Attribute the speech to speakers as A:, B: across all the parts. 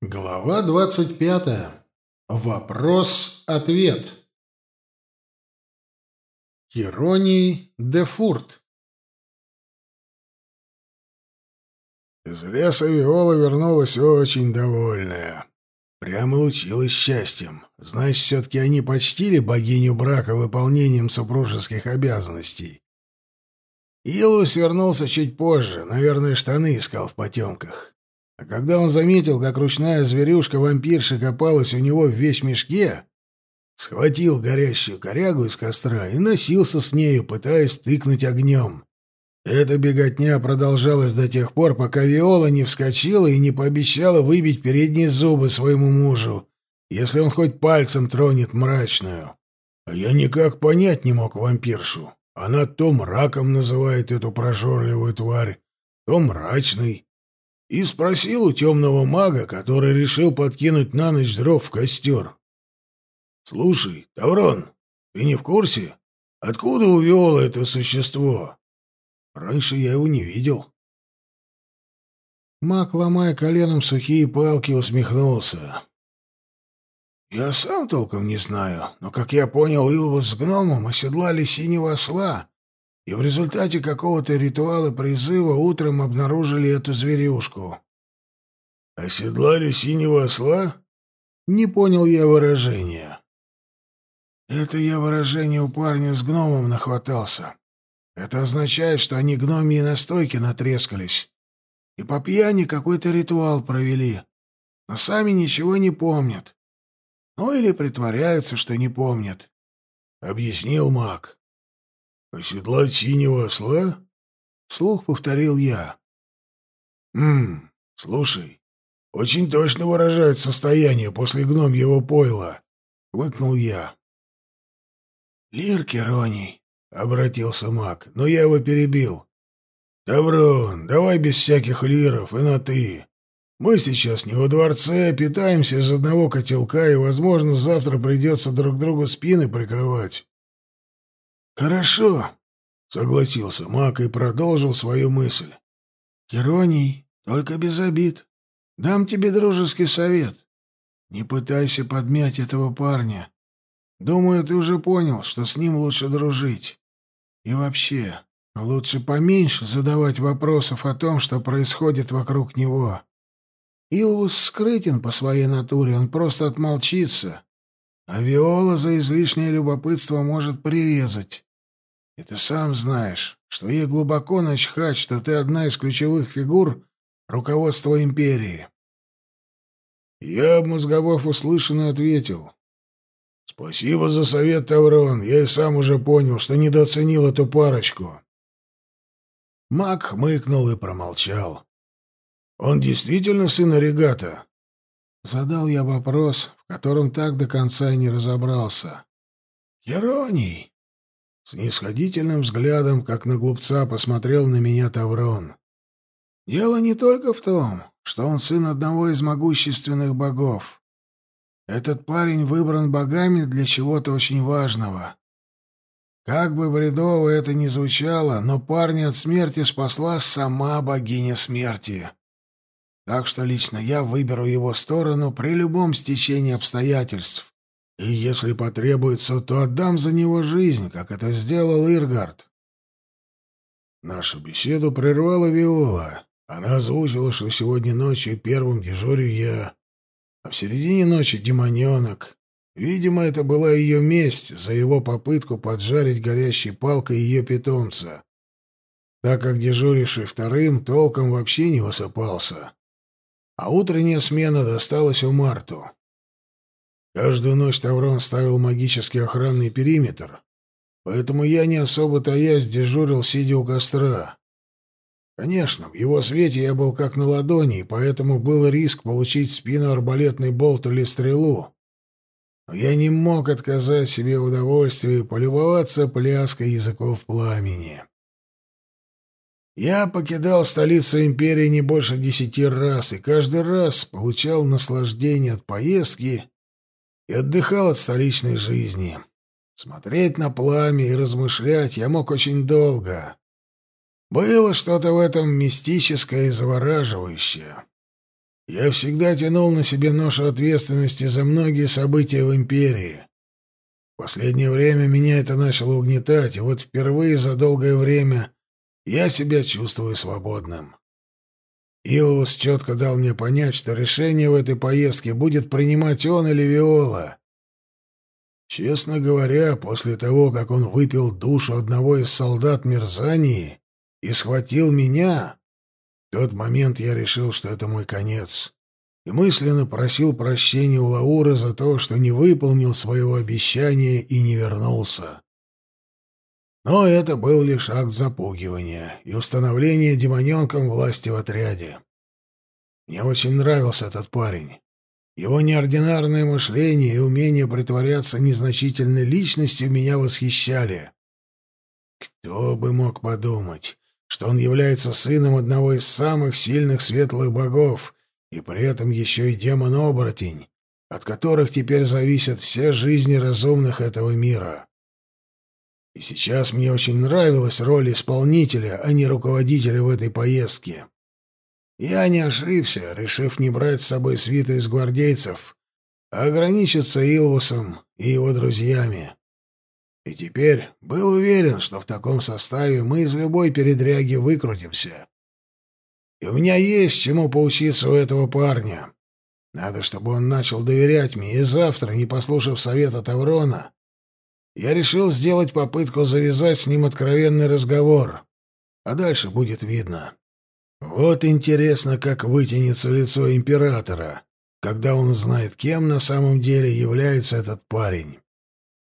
A: Глава двадцать пятая. Вопрос-ответ. Хероний де Фурт.
B: Из леса Виола вернулась очень довольная. Прямо лучилась счастьем. Значит, все-таки они почтили богиню брака выполнением супружеских обязанностей. Илус вернулся чуть позже, наверное, штаны искал в потемках. А когда он заметил, как ручная зверюшка-вампирша копалась у него в вещмешке, схватил горящую корягу из костра и носился с нею, пытаясь тыкнуть огнем. Эта беготня продолжалась до тех пор, пока Виола не вскочила и не пообещала выбить передние зубы своему мужу, если он хоть пальцем тронет мрачную. А я никак понять не мог вампиршу. Она то мраком называет эту прожорливую тварь, то мрачной и спросил у темного мага, который решил подкинуть на ночь дров в костер. «Слушай, Таврон, ты не в курсе, откуда увело это существо? Раньше я его не видел». Маг, ломая коленом сухие палки, усмехнулся. «Я сам толком не знаю, но, как я понял, Илвус с гномом оседлали синего осла и в результате какого-то ритуала призыва утром обнаружили эту зверюшку. «Оседлали синего осла?» Не понял я выражения. Это я выражение у парня с гномом нахватался. Это означает, что они гномьи настойки натрескались. И по пьяни какой-то ритуал провели. Но сами ничего не помнят. Ну или притворяются, что не помнят. Объяснил маг. «Оседлать синего осла?» — вслух повторил я. «Ммм, слушай, очень точно выражает состояние после гномьего пойла», — хмыкнул я. «Лир Кероний», — обратился маг, но я его перебил. «Таврон, давай без всяких лиров и на «ты». Мы сейчас не во дворце, питаемся из одного котелка, и, возможно, завтра придется друг другу спины прикрывать. «Хорошо», — согласился Мак и продолжил свою мысль. «Ироний, только без обид. Дам тебе дружеский совет. Не пытайся подмять этого парня. Думаю, ты уже понял, что с ним лучше дружить. И вообще, лучше поменьше задавать вопросов о том, что происходит вокруг него. Илвус скрытен по своей натуре, он просто отмолчится, а Виола за излишнее любопытство может прирезать. И ты сам знаешь, что ей глубоко начхать, что ты одна из ключевых фигур руководства империи. Я, обмозговав услышанное, ответил. «Спасибо за совет, Таврон. Я и сам уже понял, что недооценил эту парочку». Мак хмыкнул и промолчал. «Он действительно сын Орегата?» Задал я вопрос, в котором так до конца и не разобрался. «Героний!» С нисходительным взглядом, как на глупца, посмотрел на меня Таврон. «Дело не только в том, что он сын одного из могущественных богов. Этот парень выбран богами для чего-то очень важного. Как бы бредово это ни звучало, но парня от смерти спасла сама богиня смерти. Так что лично я выберу его сторону при любом стечении обстоятельств. И если потребуется, то отдам за него жизнь, как это сделал Иргард. Нашу беседу прервала Виола. Она озвучила, что сегодня ночью первым дежурю я, а в середине ночи демоненок. Видимо, это была ее месть за его попытку поджарить горящей палкой ее питомца, так как дежуривший вторым толком вообще не высыпался. А утренняя смена досталась у Марту. Каждую ночь Таврон ставил магический охранный периметр, поэтому я не особо таясь дежурил, сидя у костра. Конечно, в его свете я был как на ладони, и поэтому был риск получить в спину арбалетный болт или стрелу. Но я не мог отказать себе в удовольствии полюбоваться пляской языков пламени. Я покидал столицу империи не больше десяти раз, и каждый раз получал наслаждение от поездки и отдыхал от столичной жизни. Смотреть на пламя и размышлять я мог очень долго. Было что-то в этом мистическое и завораживающее. Я всегда тянул на себе ношу ответственности за многие события в империи. В последнее время меня это начало угнетать, и вот впервые за долгое время я себя чувствую свободным. Илвус четко дал мне понять, что решение в этой поездке будет принимать он или Виола. Честно говоря, после того, как он выпил душу одного из солдат Мерзании и схватил меня, в тот момент я решил, что это мой конец, и мысленно просил прощения у Лауры за то, что не выполнил своего обещания и не вернулся. Но это был лишь акт запугивания и установления демоненком власти в отряде. Мне очень нравился этот парень. Его неординарное мышление и умение притворяться незначительной личностью меня восхищали. Кто бы мог подумать, что он является сыном одного из самых сильных светлых богов, и при этом еще и демон-оборотень, от которых теперь зависят все жизни разумных этого мира. И сейчас мне очень нравилась роль исполнителя, а не руководителя в этой поездке. Я не ошибся, решив не брать с собой свиту из гвардейцев, а ограничиться Илвусом и его друзьями. И теперь был уверен, что в таком составе мы из любой передряги выкрутимся. И у меня есть чему поучиться у этого парня. Надо, чтобы он начал доверять мне, и завтра, не послушав совета Таврона, я решил сделать попытку завязать с ним откровенный разговор. А дальше будет видно. Вот интересно, как вытянется лицо императора, когда он знает, кем на самом деле является этот парень.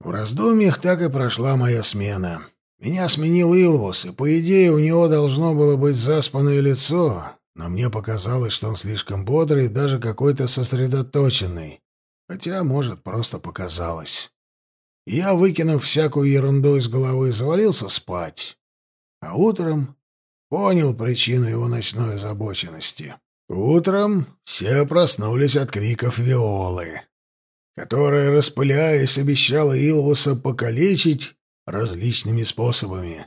B: В раздумьях так и прошла моя смена. Меня сменил Илвус, и, по идее, у него должно было быть заспанное лицо, но мне показалось, что он слишком бодрый и даже какой-то сосредоточенный. Хотя, может, просто показалось. Я, выкинув всякую ерунду из головы, завалился спать. А утром понял причину его ночной озабоченности. Утром все проснулись от криков Виолы которая, распыляясь, обещала Илвуса покалечить различными способами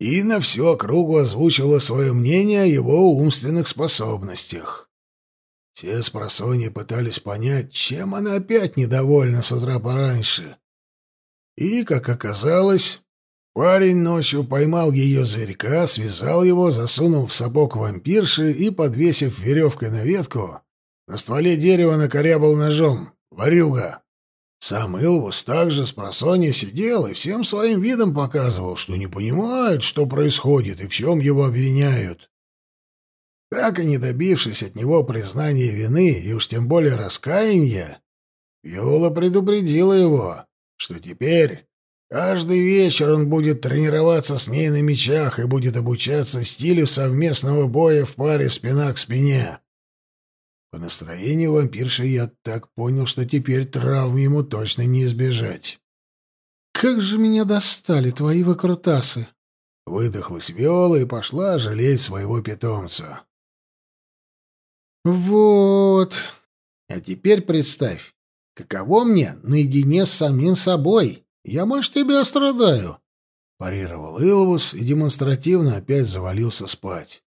B: и на всю округу озвучила свое мнение о его умственных способностях. Все с пытались понять, чем она опять недовольна с утра пораньше. И, как оказалось, парень ночью поймал ее зверька, связал его, засунул в сапог вампирши и, подвесив веревкой на ветку, на стволе дерева накорябал ножом. Варюга. Сам Илвус также с просонья сидел и всем своим видом показывал, что не понимает, что происходит и в чем его обвиняют. Так и не добившись от него признания вины и уж тем более раскаяния, Виола предупредила его, что теперь каждый вечер он будет тренироваться с ней на мечах и будет обучаться стилю совместного боя в паре спина к спине. По настроению вампирши я так понял, что теперь травм ему точно не избежать.
A: «Как же меня достали твои выкрутасы!»
B: Выдохлась Виола и пошла жалеть своего питомца.
A: «Вот. А теперь представь, каково мне наедине с самим собой. Я, может, тебя страдаю?»
B: Парировал Илвус и демонстративно опять завалился спать.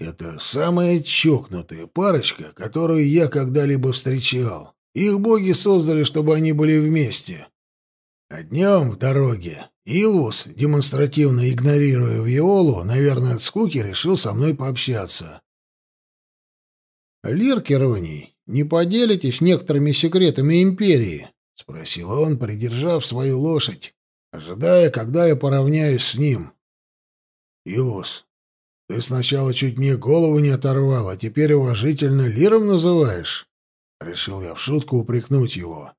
B: Это самая чокнутая парочка, которую я когда-либо встречал. Их боги создали, чтобы они были вместе. А днем в дороге Илвус, демонстративно игнорируя Виолу, наверное, от скуки решил со мной пообщаться.
A: «Лир Кероний, не поделитесь некоторыми секретами Империи?»
B: — спросил он, придержав свою лошадь, ожидая, когда я поравняюсь с ним. «Илвус, ты сначала чуть мне голову не оторвал, а теперь уважительно лиром называешь? Решил я в шутку упрекнуть его.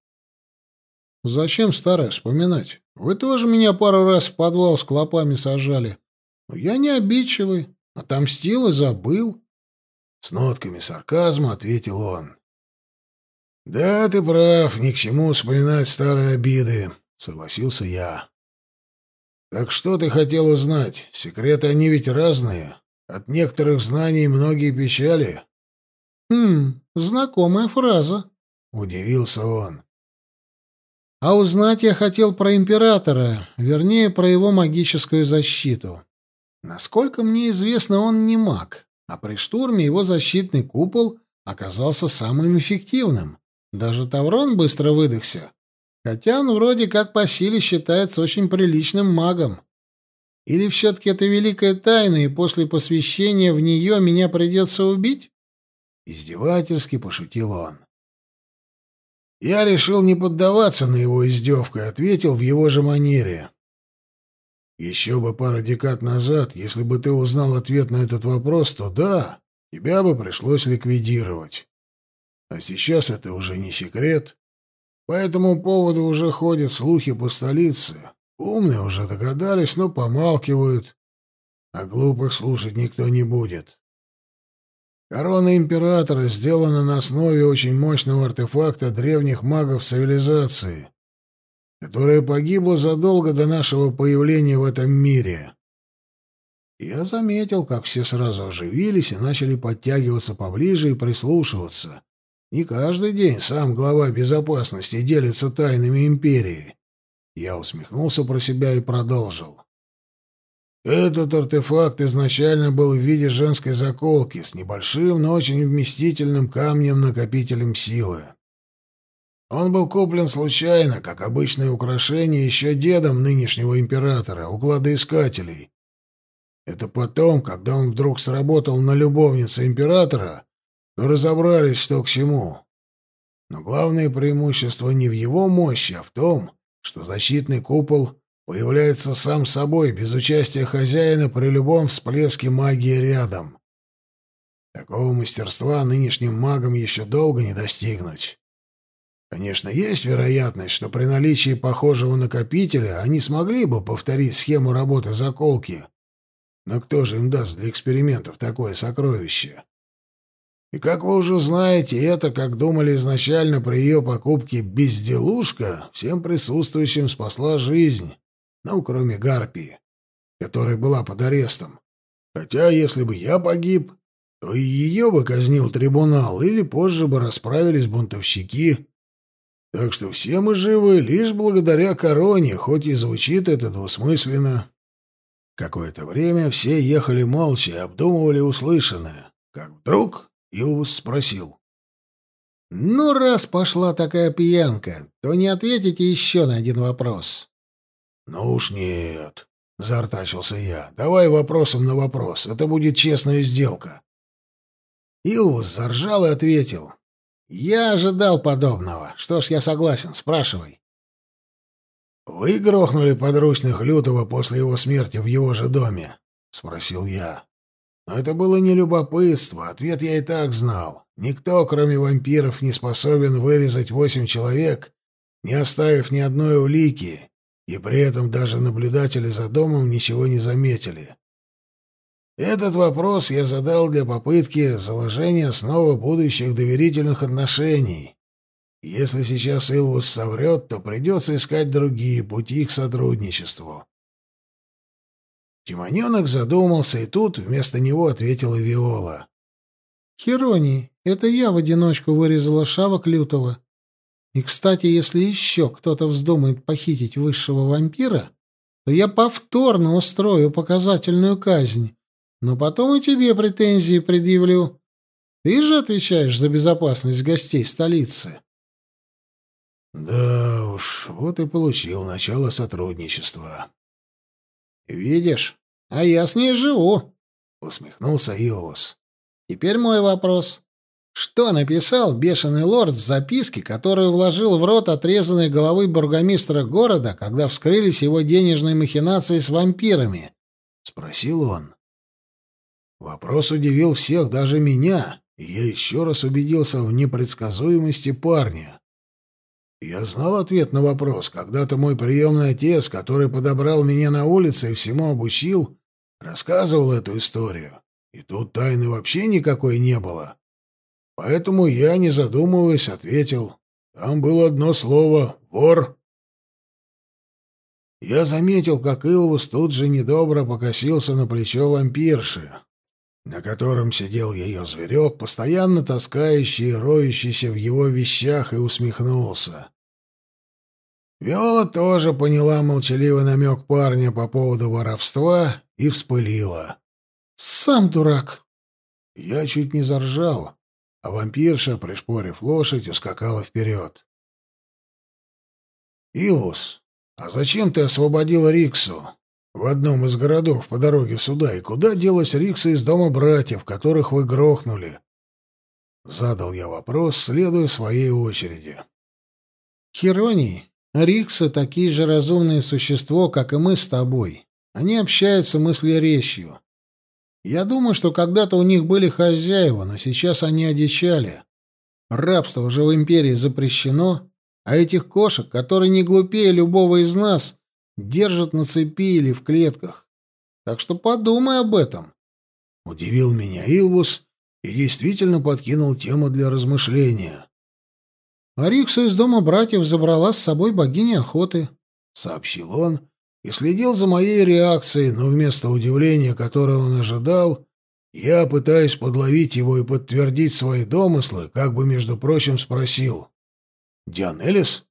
A: Зачем старое вспоминать? Вы тоже меня пару раз в подвал с клопами сажали. Но я не обидчивый, отомстил и забыл.
B: С нотками сарказма ответил он. «Да, ты прав, ни к чему вспоминать старые обиды», — согласился я. «Так что ты хотел узнать? Секреты они ведь разные. От некоторых знаний многие печали.
A: Хм, знакомая фраза, удивился он. А узнать я хотел про императора, вернее, про его магическую защиту. Насколько мне известно, он не маг, а при штурме его защитный купол оказался самым эффективным. Даже Таврон быстро выдохся. Хотя он вроде как по силе считается очень приличным магом. Или все-таки это великая тайна, и после посвящения в нее меня придется убить? Издевательски пошутил он. Я решил не поддаваться на его издевку и ответил в его же манере. Еще бы пару декад назад, если бы ты узнал ответ на этот вопрос, то да, тебя бы пришлось ликвидировать. А сейчас это уже не секрет. По этому поводу уже ходят слухи по столице. Умные уже догадались, но помалкивают. А глупых слушать никто не будет. Корона императора сделана на основе очень мощного артефакта древних магов цивилизации которая погибла задолго до нашего появления в этом мире. Я заметил, как все сразу оживились и начали подтягиваться поближе и прислушиваться. Не каждый день сам глава безопасности делится тайнами империи. Я усмехнулся про себя и продолжил. Этот артефакт изначально был в виде женской заколки с небольшим, но очень вместительным камнем-накопителем силы. Он был куплен случайно, как обычное украшение, еще дедом нынешнего императора, у кладоискателей. Это потом, когда он вдруг сработал на любовнице императора, то разобрались, что к чему. Но главное преимущество не в его мощи, а в том, что защитный купол появляется сам собой, без участия хозяина при любом всплеске магии рядом. Такого мастерства нынешним магам еще долго не достигнуть. Конечно, есть вероятность, что при наличии похожего накопителя они смогли бы повторить схему работы заколки. Но кто же им даст для экспериментов такое сокровище? И как вы уже знаете, это, как думали изначально при ее покупке, безделушка всем присутствующим спасла жизнь. Ну, кроме Гарпии, которая была под арестом. Хотя, если бы я погиб, то и ее бы казнил трибунал, или позже бы расправились бунтовщики. Так что все мы живы лишь благодаря короне, хоть и звучит это двусмысленно. Какое-то время все ехали молча и обдумывали услышанное. Как вдруг Илвус спросил. «Ну, раз пошла такая пьянка, то не ответите еще на один вопрос». «Ну уж нет», — заортачился я. «Давай вопросом на вопрос. Это будет честная сделка». Илвус заржал и ответил. Я ожидал подобного. Что ж, я согласен. Спрашивай. Вы грохнули подручных Лютого после его смерти в его же доме? спросил я. Но это было не любопытство, ответ я и так знал. Никто, кроме вампиров, не способен вырезать восемь человек, не оставив ни одной улики, и при этом даже наблюдатели за домом ничего не заметили. Этот вопрос я задал для попытки заложения основы будущих доверительных отношений. Если сейчас Илвус соврет, то придется искать другие пути к сотрудничеству. Тимоненок задумался, и тут вместо него ответила Виола. «Хероний, это я в одиночку вырезала шавок лютого. И, кстати, если еще кто-то вздумает похитить высшего вампира, то я повторно устрою показательную казнь» Но потом и тебе претензии предъявлю. Ты же отвечаешь за безопасность гостей столицы. Да уж, вот и получил начало сотрудничества. Видишь, а я с ней живу, усмехнулся Илвус. Теперь мой вопрос. Что написал бешеный лорд в записке, которую вложил в рот отрезанной головы бургомистра города, когда вскрылись его денежные махинации с вампирами? спросил он. Вопрос удивил всех, даже меня, и я еще раз убедился в непредсказуемости парня. Я знал ответ на вопрос. Когда-то мой приемный отец, который подобрал меня на улице и всему обучил, рассказывал эту историю. И тут тайны вообще никакой не было. Поэтому я, не задумываясь, ответил. Там было одно слово — вор. Я заметил, как Илвус тут же недобро покосился на плечо вампирши на котором сидел ее зверек, постоянно таскающий и роющийся в его вещах, и усмехнулся. Виола тоже поняла молчаливый намек парня по поводу воровства и вспылила. «Сам дурак!» Я чуть не заржал.
B: а вампирша, пришпорив лошадь, ускакала вперед. «Илус, а зачем ты освободил Риксу в одном из городов по дороге сюда, и куда делась Рикса из дома братьев, которых вы грохнули?» Задал я вопрос, следуя своей очереди.
A: «Хероний, Рикса — такие же разумные существа, как и мы с тобой. Они общаются мыслеречью. Я думаю, что когда-то у них были хозяева, но сейчас они одичали. Рабство уже в империи запрещено, а этих кошек, которые не глупее любого из нас, держат на цепи или в клетках. Так что подумай об этом.
B: Удивил меня Илвус и действительно подкинул тему для размышления.
A: Арикса из дома братьев забрала с собой богиня охоты, —
B: сообщил он и следил за моей реакцией, но вместо удивления, которое он ожидал, я, пытаясь подловить его и подтвердить свои домыслы, как бы, между прочим, спросил. «Дианелис?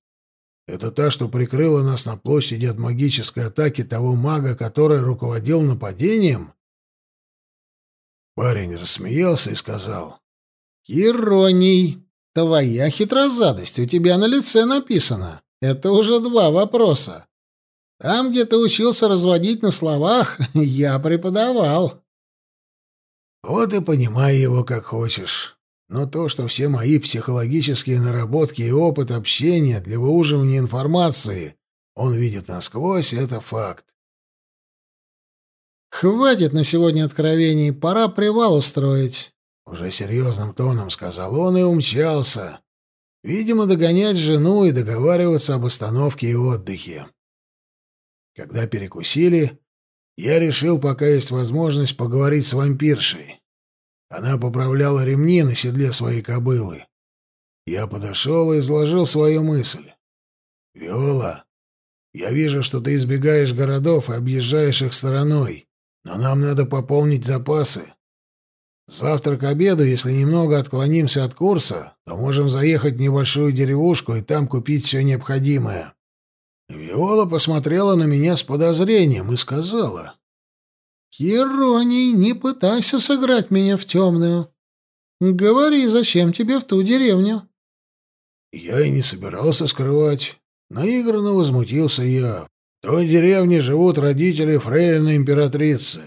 B: Это та, что прикрыла нас на площади от магической атаки того мага, который руководил нападением?» Парень рассмеялся и сказал.
A: «Ироний, твоя хитрозадость у тебя на лице написана. Это уже два вопроса. Там, где ты учился разводить на словах, я преподавал».
B: «Вот и понимай его как хочешь. Но то, что все мои психологические наработки и опыт общения для выуживания информации он видит насквозь, это факт.
A: «Хватит на сегодня откровений, пора привал устроить», —
B: уже серьезным тоном сказал он и умчался. Видимо, догонять жену и договариваться об остановке и отдыхе. Когда перекусили, я решил, пока есть возможность, поговорить с вампиршей. Она поправляла ремни на седле своей кобылы. Я подошел и изложил свою мысль. «Виола, я вижу, что ты избегаешь городов и объезжаешь их стороной, но нам надо пополнить запасы. Завтра к обеду, если немного отклонимся от курса, то можем заехать в небольшую деревушку и там купить все необходимое». Виола посмотрела на меня с подозрением и сказала.
A: «Хероний, не пытайся сыграть меня в темную. Говори, зачем тебе в ту деревню?»
B: Я и не собирался скрывать. Наигранно возмутился я. В той деревне живут родители фрейлины императрицы.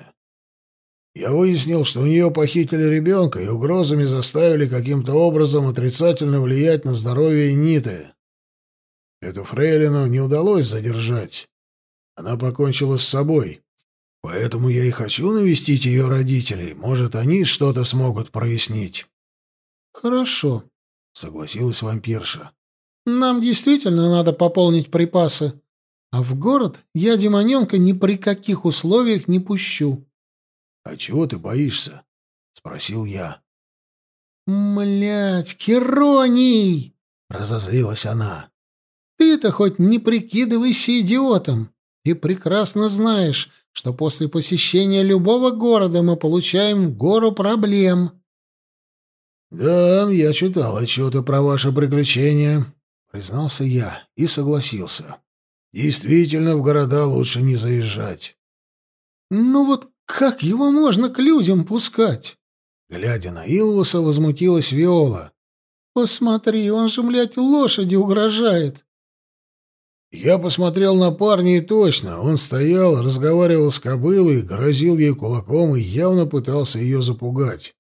B: Я выяснил, что у нее похитили ребенка и угрозами заставили каким-то образом отрицательно влиять на здоровье Ниты. Эту фрейлину не удалось задержать. Она покончила с собой. Поэтому я и хочу навестить ее родителей. Может, они что-то смогут прояснить.
A: Хорошо,
B: согласилась вампирша.
A: Нам действительно надо пополнить припасы. А в город я демоненка ни при каких условиях не пущу.
B: — А чего ты боишься? — спросил я.
A: — Млять, Кероний! — разозлилась она. Ты-то хоть не прикидывайся идиотом. Ты прекрасно знаешь, что после посещения любого города мы получаем гору проблем.
B: Да, я читал отчеты про ваши приключения, признался я и согласился. Действительно, в города лучше не заезжать.
A: Ну вот как его можно к людям пускать?
B: Глядя на Илвуса, возмутилась Виола.
A: Посмотри, он же, млядь, лошади угрожает.
B: Я посмотрел на парня и точно, он стоял, разговаривал с кобылой, грозил ей кулаком и явно пытался ее запугать.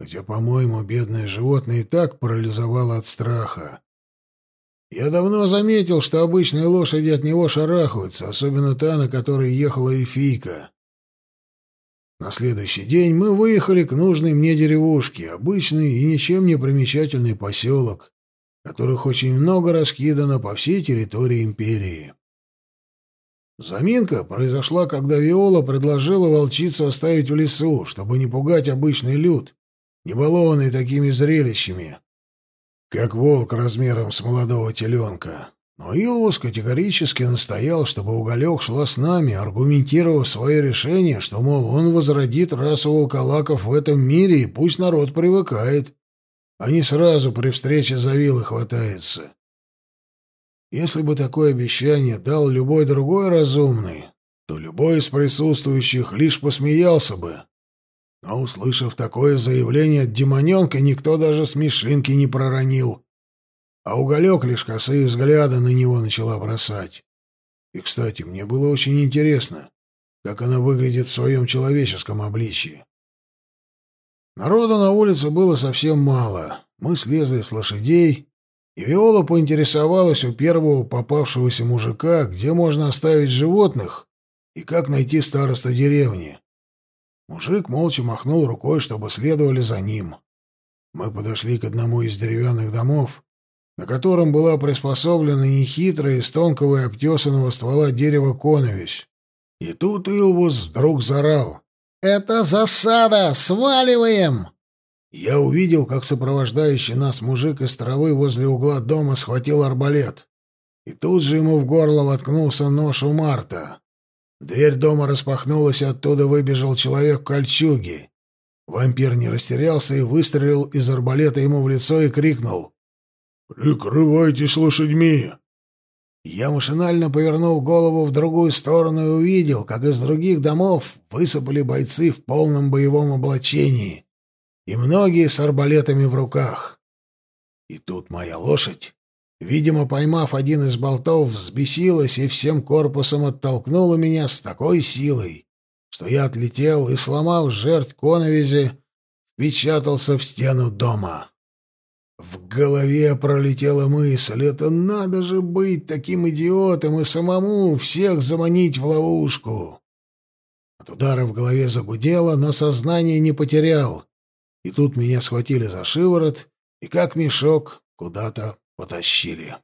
B: Хотя, по-моему, бедное животное и так парализовало от страха. Я давно заметил, что обычные лошади от него шарахаются, особенно та, на которой ехала эльфийка. На следующий день мы выехали к нужной мне деревушке, обычный и ничем не примечательный поселок, которых очень много раскидано по всей территории империи. Заминка произошла, когда Виола предложила волчицу оставить в лесу, чтобы не пугать обычный люд, не балованный такими зрелищами, как волк размером с молодого теленка. Но Илвус категорически настоял, чтобы Уголек шла с нами, аргументировав свое решение, что, мол, он возродит расу волколаков в этом мире, и пусть народ привыкает не сразу при встрече за вилы хватается. Если бы такое обещание дал любой другой разумный, то любой из присутствующих лишь посмеялся бы. Но, услышав такое заявление от демоненка, никто даже смешинки не проронил. А уголек лишь косые взгляды на него начала бросать. И, кстати, мне было очень интересно, как она выглядит в своем человеческом обличье. Народу на улице было совсем мало. Мы слезли с лошадей, и Виола поинтересовалась у первого попавшегося мужика, где можно оставить животных и как найти старосту деревни. Мужик молча махнул рукой, чтобы следовали за ним. Мы подошли к одному из деревянных домов, на котором была приспособлена нехитрая из тонкого и обтесанного ствола дерева коновесь. И тут Илвус вдруг зарал.
A: «Это засада! Сваливаем!»
B: Я увидел, как сопровождающий нас мужик из травы возле угла дома схватил арбалет. И тут же ему в горло воткнулся нож у Марта. Дверь дома распахнулась, и оттуда выбежал человек в кольчуге. Вампир не растерялся и выстрелил из арбалета ему в лицо и крикнул. «Прикрывайтесь лошадьми!» Я машинально повернул голову в другую сторону и увидел, как из других домов высыпали бойцы в полном боевом облачении, и многие с арбалетами в руках. И тут моя лошадь Видимо, поймав один из болтов, взбесилась и всем корпусом оттолкнула меня с такой силой, что я отлетел и, сломав жертв коновизи, впечатался в стену дома. В голове пролетела мысль, это надо же быть таким идиотом и самому всех заманить в ловушку. От удара в голове загудело, но сознание не потерял. И тут меня схватили за шиворот и, как мешок, куда-то потащили.